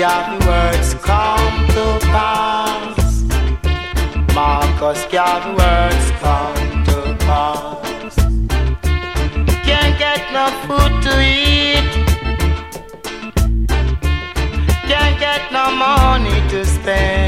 Garvey words come to pass. Marcus Garvey words come to pass. Can't get no food to eat. Can't get no money to spend.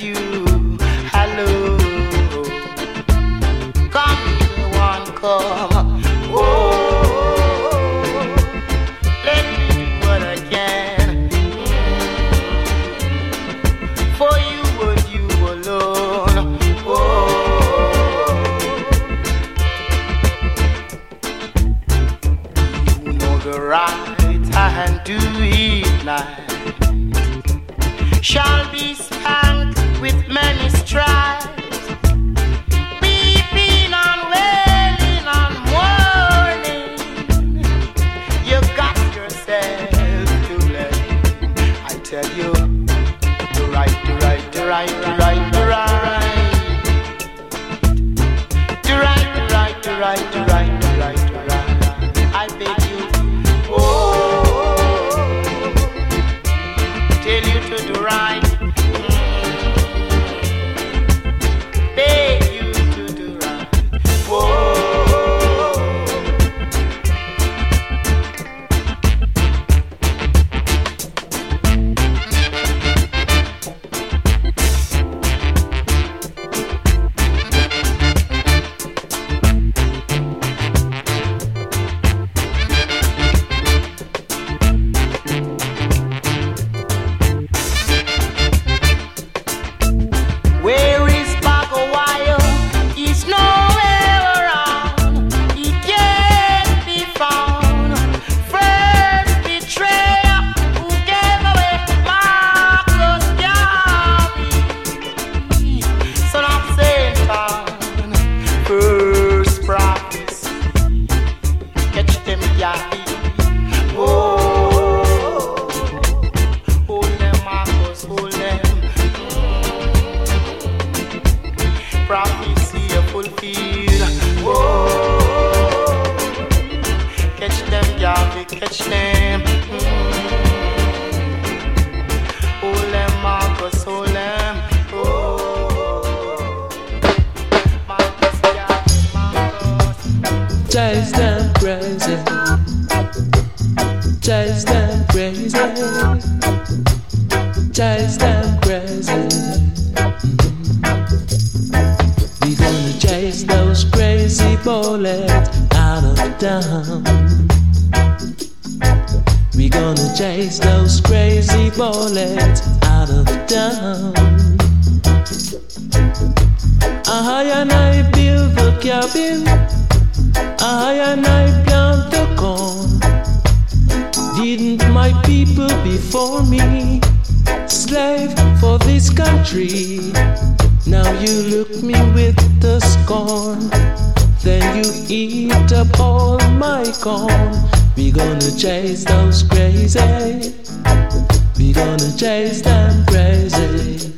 And you. Hello, come, one, come. Right, right. Yahweh, catch them. Mm. Hold them, Marcus, hold them. Oh, Marcus, Yahweh, Marcus. Chase them crazy. Chase them crazy. Chase them crazy. We gonna chase those crazy baldheads out of town. Gonna chase those crazy baldheads out of town. I and I build the cabin. I and I plant the corn. Didn't my people before me slave for this country? Now you look me with the scorn. Then you eat up all my corn. We gonna chase those crazy. We gonna chase them crazy.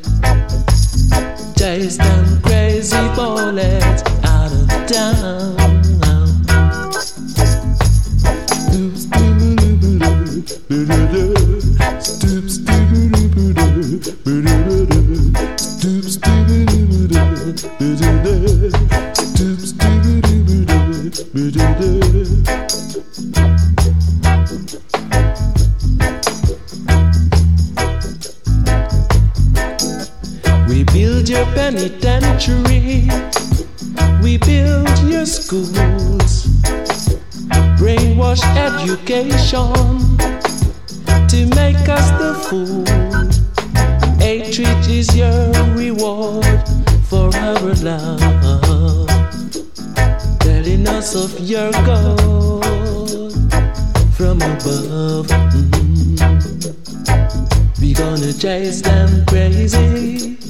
Chase them crazy baldheads out of town. We penitentiary. We build your schools. Brainwash education to make us the fool. Hatred is your reward for our love. Telling us of your God from above. Mm. We gonna chase them crazy.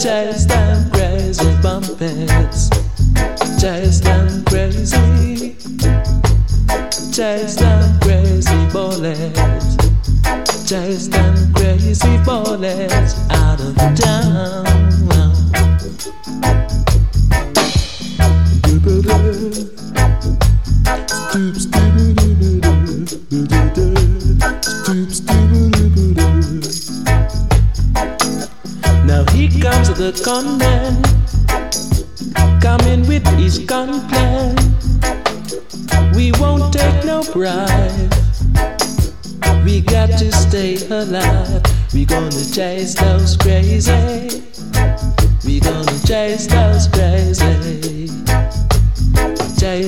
Chase them crazy baldheads. Chase them crazy. Chase them crazy baldheads. Chase them crazy baldheads out of town. Now the gunman, coming with his gun plan. We won't take no bribe. We got to stay alive. We gonna chase those crazy. We gonna chase those crazy.